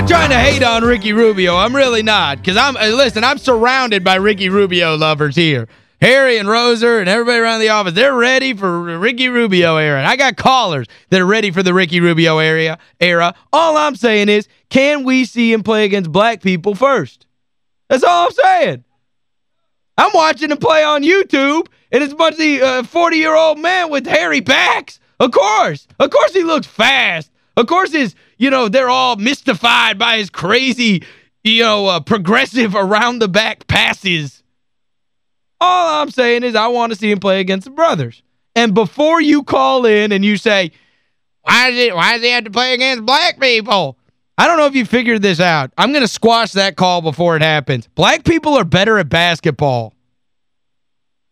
not trying to hate on Ricky Rubio. I'm really not. Because I'm, uh, listen, I'm surrounded by Ricky Rubio lovers here. Harry and Roser and everybody around the office, they're ready for Ricky Rubio era. And I got callers that are ready for the Ricky Rubio area era. All I'm saying is, can we see him play against black people first? That's all I'm saying. I'm watching him play on YouTube, and it's a bunch of 40-year-old uh, men with hairy backs. Of course. Of course he looks fast. Of course is you know, they're all mystified by his crazy, you know, uh, progressive around-the-back passes. All I'm saying is I want to see him play against the brothers. And before you call in and you say, why does, it, why does he have to play against black people? I don't know if you figured this out. I'm going to squash that call before it happens. Black people are better at basketball.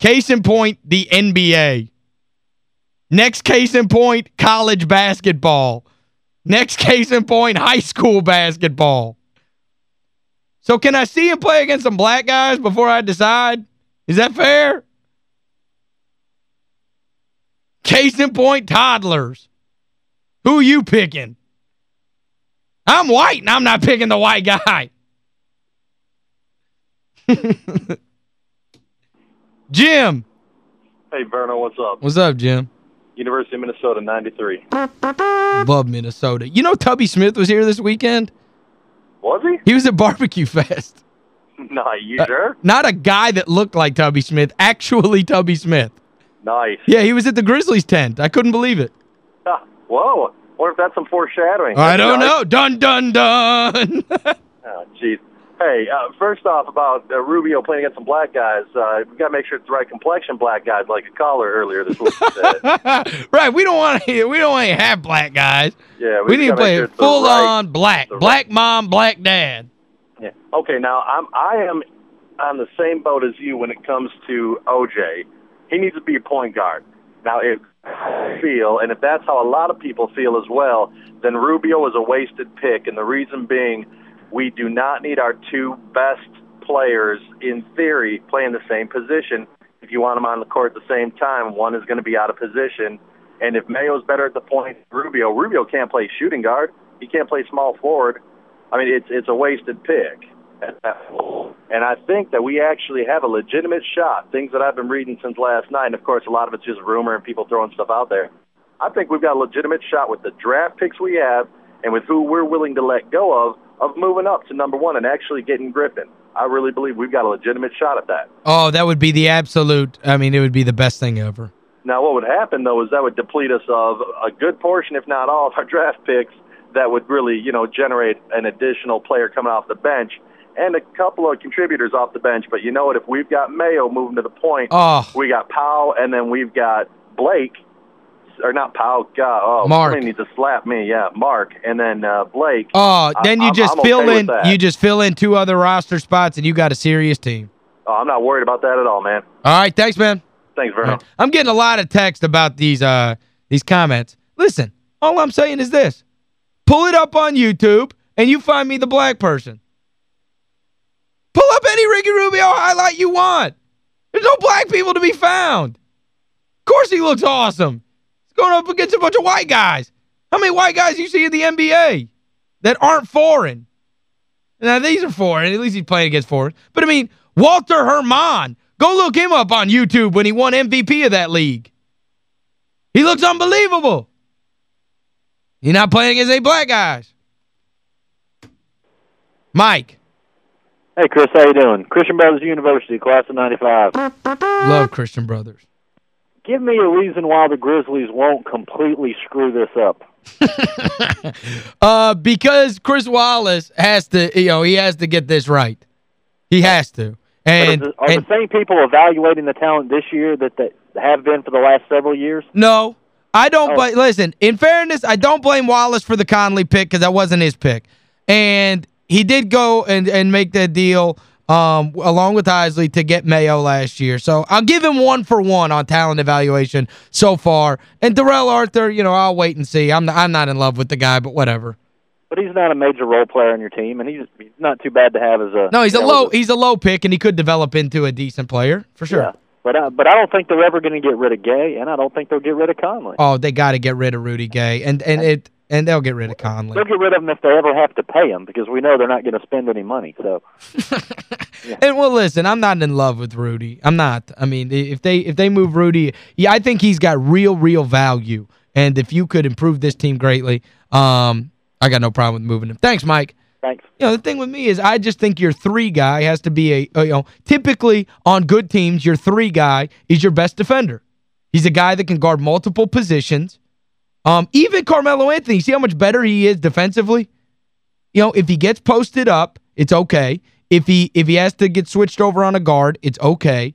Case in point, the NBA. Next case in point, college basketball. Next case in point, high school basketball. So can I see him play against some black guys before I decide? Is that fair? Case in point, toddlers. Who are you picking? I'm white and I'm not picking the white guy. Jim. Hey, Verno, what's up? What's up, Jim? University of Minnesota, 93. Love Minnesota. You know Tubby Smith was here this weekend? Was he? He was at Barbecue Fest. Nah, you uh, sure? Not a guy that looked like Tubby Smith. Actually Tubby Smith. Nice. Yeah, he was at the Grizzlies tent. I couldn't believe it. whoa. What if that's some foreshadowing? I don't nice. know. Dun, dun, dun. oh, jeez. Hey, uh, first off, about uh, Rubio playing against some black guys, uh, we got to make sure it's the right complexion black guys, like a caller earlier this week right, we don't want to we don't want to have black guys. Yeah, we, we need to play sure full right, on black, black right. mom, black dad. Yeah. Okay, now I'm I am on the same boat as you when it comes to OJ. He needs to be a point guard. Now, if I feel, and if that's how a lot of people feel as well, then Rubio is a wasted pick, and the reason being we do not need our two best players, in theory, playing the same position. If you want them on the court at the same time, one is going to be out of position. And if Mayo's better at the point, Rubio, Rubio can't play shooting guard. He can't play small forward. I mean, it's it's a wasted pick. And I think that we actually have a legitimate shot. Things that I've been reading since last night, and of course, a lot of it's just rumor and people throwing stuff out there. I think we've got a legitimate shot with the draft picks we have and with who we're willing to let go of of moving up to number one and actually getting Griffin. I really believe we've got a legitimate shot at that. Oh, that would be the absolute, I mean, it would be the best thing ever. Now, what would happen, though, is that would deplete us of a good portion, if not all, of our draft picks that would really, you know, generate an additional player coming off the bench and a couple of contributors off the bench. But you know what? If we've got Mayo moving to the point, oh. we got Powell, and then we've got Blake or not Powell, God, oh, Marc. somebody needs to slap me, yeah, Marc, and then uh, Blake. Oh, then you just I'm fill okay in you just fill in two other roster spots and you got a serious team. Oh, I'm not worried about that at all, man. All right, thanks, man. Thanks, Verno. Right. I'm getting a lot of text about these uh these comments. Listen, all I'm saying is this. Pull it up on YouTube and you find me the black person. Pull up any Ricky Rubio highlight you want. There's no black people to be found. Of course he looks awesome going up against a bunch of white guys. How many white guys you see in the NBA that aren't foreign? Now, these are foreign. At least he's playing against foreign. But, I mean, Walter Herrmann. Go look him up on YouTube when he won MVP of that league. He looks unbelievable. He's not playing against any black guys. Mike. Hey, Chris. How you doing? Christian Brothers University, class of 95. Love Christian Brothers give me a reason why the Grizzlies won't completely screw this up. uh, because Chris Wallace has to, you know, he has to get this right. He has to. And are, the, are and, the same people evaluating the talent this year that, that have been for the last several years? No. I don't oh. blame, listen, in fairness, I don't blame Wallace for the Conley pick because that wasn't his pick. And he did go and, and make that deal um, along with Eisley to get Mayo last year. So I'll give him one for one on talent evaluation so far. And Darrell Arthur, you know, I'll wait and see. I'm, I'm not in love with the guy, but whatever. But he's not a major role player on your team, and he's, he's not too bad to have as a... No, he's a low he's a low pick, and he could develop into a decent player, for sure. Yeah. But I, but I don't think they're ever going to get rid of Gay, and I don't think they'll get rid of Conley. Oh, they got to get rid of Rudy Gay. And and it And they'll get rid of Conley. They'll get rid of him if they ever have to pay him because we know they're not going to spend any money. So, yeah. And well, listen, I'm not in love with Rudy. I'm not. I mean, if they if they move Rudy, yeah, I think he's got real real value. And if you could improve this team greatly, um, I got no problem with moving him. Thanks, Mike. Thanks. You know, the thing with me is I just think your three guy has to be a, a you know, typically on good teams, your three guy is your best defender. He's a guy that can guard multiple positions. Um, even Carmelo Anthony, see how much better he is defensively? You know, if he gets posted up, it's okay. If he if he has to get switched over on a guard, it's okay.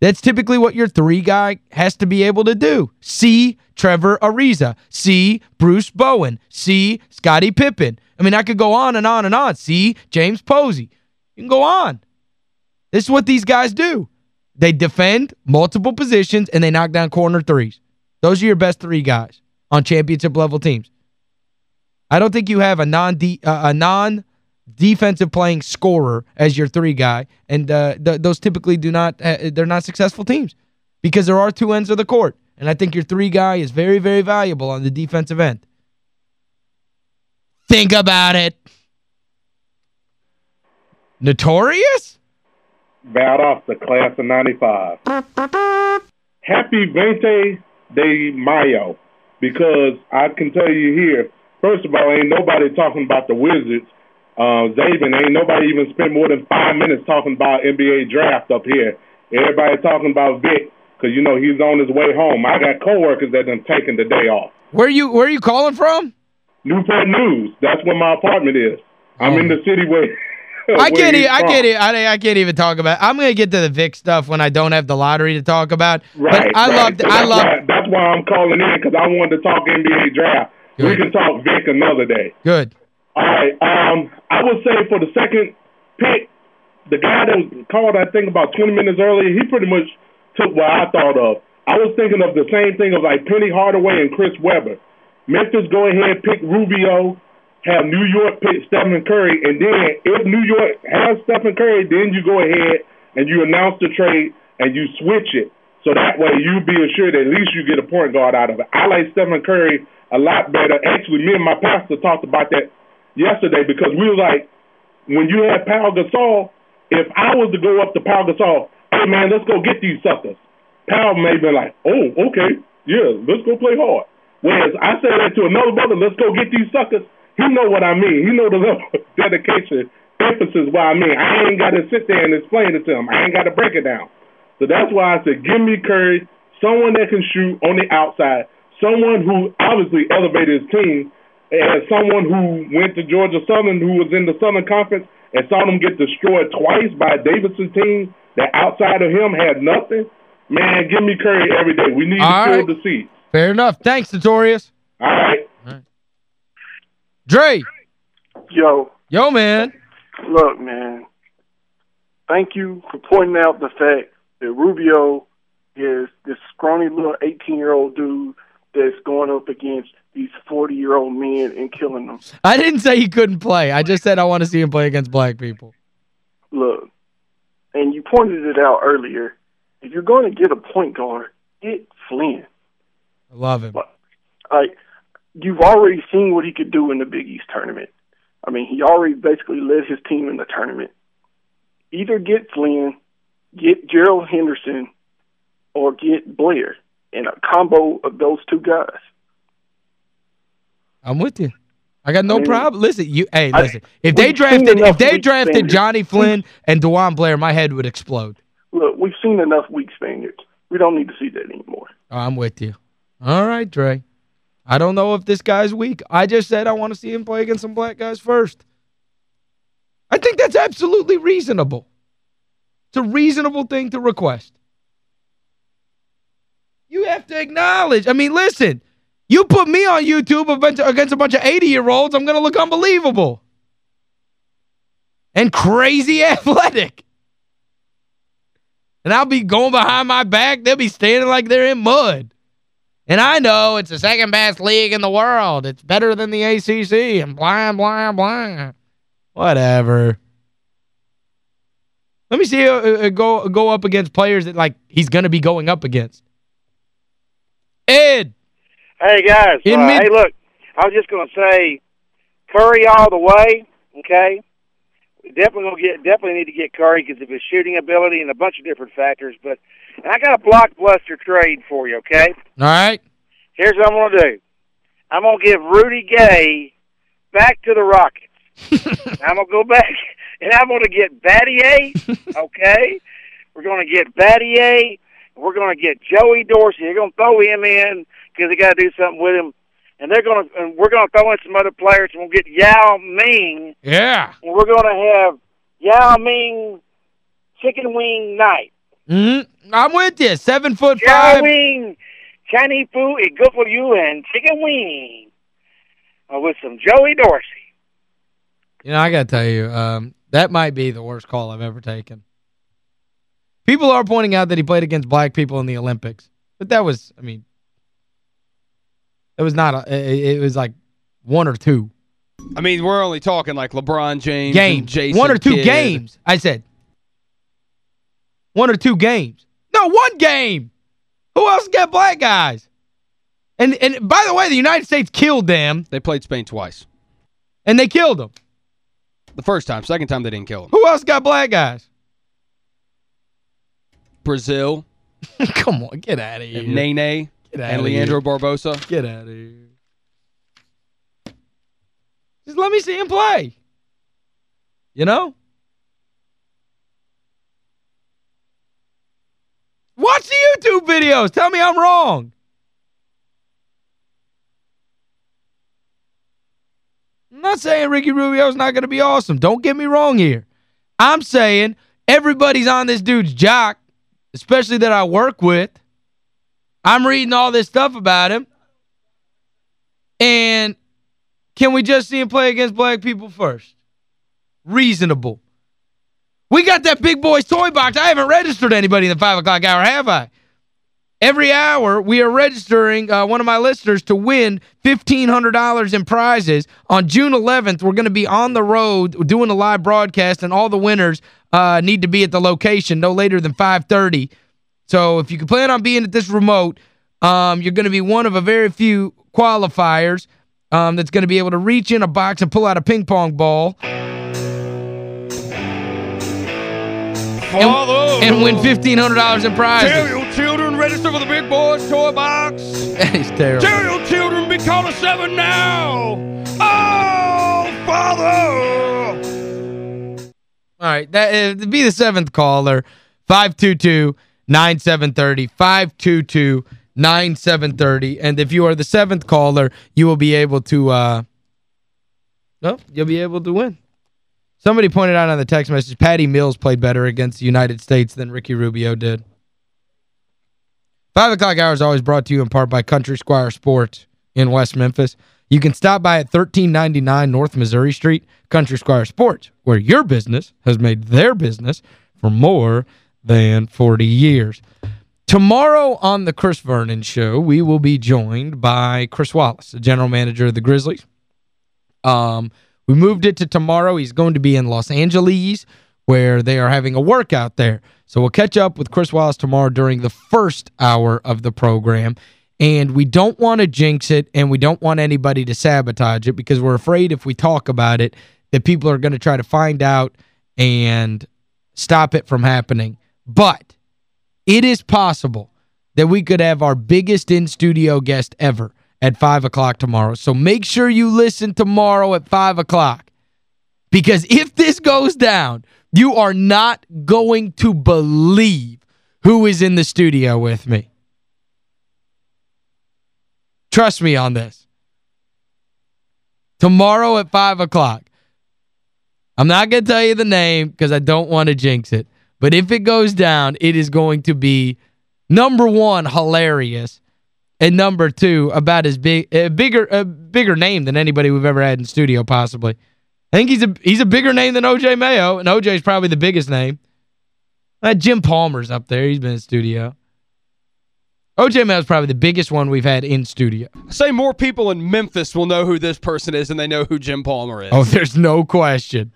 That's typically what your three guy has to be able to do. See Trevor Ariza. See Bruce Bowen. See Scottie Pippen. I mean, I could go on and on and on. See James Posey. You can go on. This is what these guys do. They defend multiple positions and they knock down corner threes. Those are your best three guys on championship level teams. I don't think you have a non uh, a non defensive playing scorer as your three guy and uh, th those typically do not uh, they're not successful teams because there are two ends of the court and I think your three guy is very very valuable on the defensive end. Think about it. Notorious? Bad off the class of 95. Happy 20 de Mayo because I can tell you here, first of all, ain't nobody talking about the Wizards. Uh, Zabin, ain't nobody even spent more than five minutes talking about NBA draft up here. Everybody talking about Vic because, you know, he's on his way home. I got coworkers that done taken the day off. Where you where are you calling from? Newport News. That's where my apartment is. I'm oh. in the city where I can't. I can't. I, I can't even talk about. I'm gonna get to the Vic stuff when I don't have the lottery to talk about. Right. But I right. love. So I love. Why, that's why I'm calling in because I wanted to talk NBA draft. Good. We can talk Vic another day. Good. All right. Um, I would say for the second pick, the guy that was called, I think about 20 minutes earlier, he pretty much took what I thought of. I was thinking of the same thing of like Penny Hardaway and Chris Webber. Memphis go ahead pick Rubio have New York pick Stephen Curry, and then if New York has Stephen Curry, then you go ahead and you announce the trade and you switch it. So that way you be assured at least you get a point guard out of it. I like Stephen Curry a lot better. Actually, me and my pastor talked about that yesterday because we were like, when you had Pau Gasol, if I was to go up to Pau Gasol, hey man, let's go get these suckers. Pau may be like, oh, okay, yeah, let's go play hard. Whereas I say that to another brother, let's go get these suckers. He know what I mean. He know the level of dedication, emphasis what I mean. I ain't got to sit there and explain it to him. I ain't got to break it down. So that's why I said, give me Curry, someone that can shoot on the outside, someone who obviously elevated his team, as someone who went to Georgia Southern, who was in the Southern Conference, and saw them get destroyed twice by Davidson's team that outside of him had nothing. Man, give me Curry every day. We need All to fill the seats. Fair enough. Thanks, Notorious. All right. Dre. Yo. Yo, man. Look, man. Thank you for pointing out the fact that Rubio is this scrawny little 18-year-old dude that's going up against these 40-year-old men and killing them. I didn't say he couldn't play. I just said I want to see him play against black people. Look, and you pointed it out earlier. If you're going to get a point guard, get Flynn. I love him. Like, you've already seen what he could do in the Big East tournament. I mean, he already basically led his team in the tournament. Either get Flynn, get Gerald Henderson, or get Blair, and a combo of those two guys. I'm with you. I got no I mean, problem. Listen, you hey, listen. I, if they drafted if they drafted. Johnny Flynn and DeJuan Blair, my head would explode. Look, we've seen enough weak Spaniards. We don't need to see that anymore. I'm with you. All right, Dre. I don't know if this guy's weak. I just said I want to see him play against some black guys first. I think that's absolutely reasonable. It's a reasonable thing to request. You have to acknowledge. I mean, listen, you put me on YouTube against a bunch of 80-year-olds, I'm going to look unbelievable. And crazy athletic. And I'll be going behind my back. They'll be standing like they're in mud. And I know it's the second best league in the world. It's better than the ACC and blah, blah, blah. Whatever. Let me see uh, uh, go go up against players that like he's going to be going up against. Ed. Hey, guys. Uh, hey, look. I was just going to say Curry all the way, okay? Definitely gonna get definitely need to get Curry because of his shooting ability and a bunch of different factors. But and I got a blockbuster trade for you, okay? All right. Here's what I'm gonna do. I'm gonna give Rudy Gay back to the Rockets. I'm gonna go back and I'm gonna get Battier, okay? We're gonna get Battier. We're gonna get Joey Dorsey. They're gonna throw him in because they got to do something with him. And they're gonna and we're gonna throw in some other players. And we'll get Yao Ming. Yeah. And we're gonna have Yao Ming chicken wing night. Mm-hmm. I'm with you. Seven foot Yao five. Ming Chinese food is good for you and chicken wing uh, with some Joey Dorsey. You know, I got to tell you, um, that might be the worst call I've ever taken. People are pointing out that he played against black people in the Olympics. But that was, I mean, it was not, a, it, it was like one or two. I mean, we're only talking like LeBron James games. Jason One or two Kidd. games, I said. One or two games. No, one game. Who else got black guys? And and by the way, the United States killed them. They played Spain twice. And they killed them. The first time. Second time, they didn't kill them. Who else got black guys? Brazil. Come on, get out of here. And Nene. Get out and outta Leandro here. Barbosa. Get out of here. Just let me see him play. You know? Watch the YouTube videos. Tell me I'm wrong. I'm not saying Ricky Rubio's not going to be awesome. Don't get me wrong here. I'm saying everybody's on this dude's jock, especially that I work with. I'm reading all this stuff about him. And can we just see him play against black people first? Reasonable. We got that big boy's toy box. I haven't registered anybody in the 5 o'clock hour, have I? Every hour, we are registering uh, one of my listeners to win $1,500 in prizes. On June 11th, we're going to be on the road doing a live broadcast, and all the winners uh, need to be at the location no later than 530. So if you can plan on being at this remote, um, you're going to be one of a very few qualifiers um, that's going to be able to reach in a box and pull out a ping pong ball and, and win $1,500 in prizes. Tell your children register for the big boys toy box. That is terrible. Tell your children be calling seven now. Oh, Father. All right, that uh, be the seventh caller. 522-9730. 522-9730. And if you are the seventh caller, you will be able to uh no, you'll be able to win. Somebody pointed out on the text message Patty Mills played better against the United States than Ricky Rubio did. 5 o'clock hour is always brought to you in part by Country Squire Sports in West Memphis. You can stop by at 1399 North Missouri Street, Country Squire Sports, where your business has made their business for more than 40 years. Tomorrow on the Chris Vernon Show, we will be joined by Chris Wallace, the general manager of the Grizzlies. Um, we moved it to tomorrow. He's going to be in Los Angeles where they are having a workout there. So we'll catch up with Chris Wallace tomorrow during the first hour of the program. And we don't want to jinx it and we don't want anybody to sabotage it because we're afraid if we talk about it that people are going to try to find out and stop it from happening. But it is possible that we could have our biggest in-studio guest ever at 5 o'clock tomorrow. So make sure you listen tomorrow at 5 o'clock. Because if this goes down, you are not going to believe who is in the studio with me. Trust me on this. Tomorrow at 5 o'clock. I'm not going to tell you the name because I don't want to jinx it. But if it goes down, it is going to be, number one, hilarious. And number two, about as big a bigger a bigger name than anybody we've ever had in studio, possibly. I think he's a he's a bigger name than O.J. Mayo, and O.J.'s probably the biggest name. Uh, Jim Palmer's up there. He's been in studio. O.J. Mayo's probably the biggest one we've had in studio. Say more people in Memphis will know who this person is than they know who Jim Palmer is. Oh, there's no question.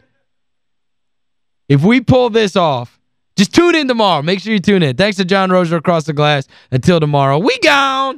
If we pull this off, just tune in tomorrow. Make sure you tune in. Thanks to John Roser across the glass. Until tomorrow, we gone!